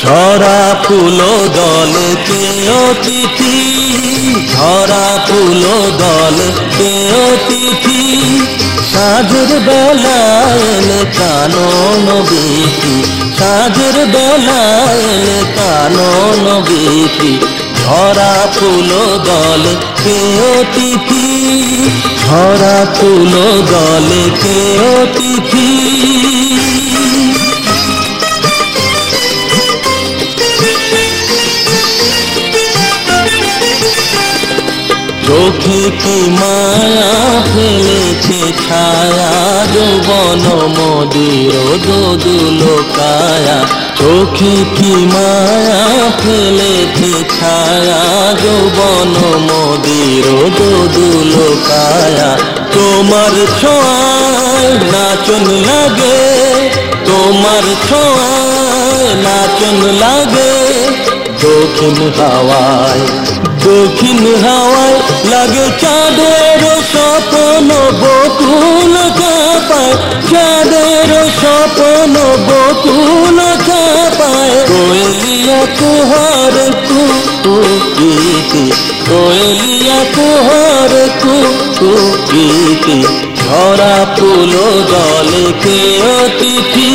ঝরা ফুল দলে কে অতিথি ঝরা ফুল দল কে অতিথি সাজের বেলায় কানন বিকি, সাজের বেলায় কানন বিকি। ঝরা ফুল দল কে অতিথি ঝরা ফুল দলে কে অতিথি চোখে কি মায়া ফেলেছে ছায়া? যৌবন মদির দোদুল কায়া। চোখে কি মায়া ফেলেছে ছায়া? যৌবন মদির দোদুল কায়া। তোমার ছোঁয়ায় নাচন লাগে, তোমার ছোঁয়ায় নাচন লাগে। দক্ষিণ হাওয়ায় দক্ষিণ হাওয়ায় লাগে চাঁদের স্বপ্ন বকুল চাপায় চাঁদের স্বপ্ন বকুল চাপায় কোয়েলিয়া কুহার কুকীতি কোয়েলিয়া কুহার কুকীতি ঝরা ফুল দলে কে অতিথি,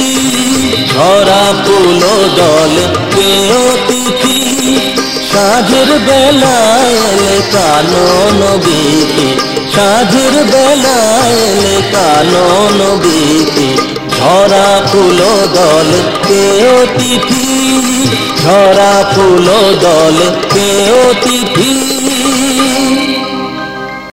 ঝরা ফুল দলে কে অতিথি। সাজের বেলায় কালো নবীকে সাজের বেলায় কালো নবীকে ঝরা ফুল দল কে অতিথি? ঝরা ফুল দল কে অতিথি?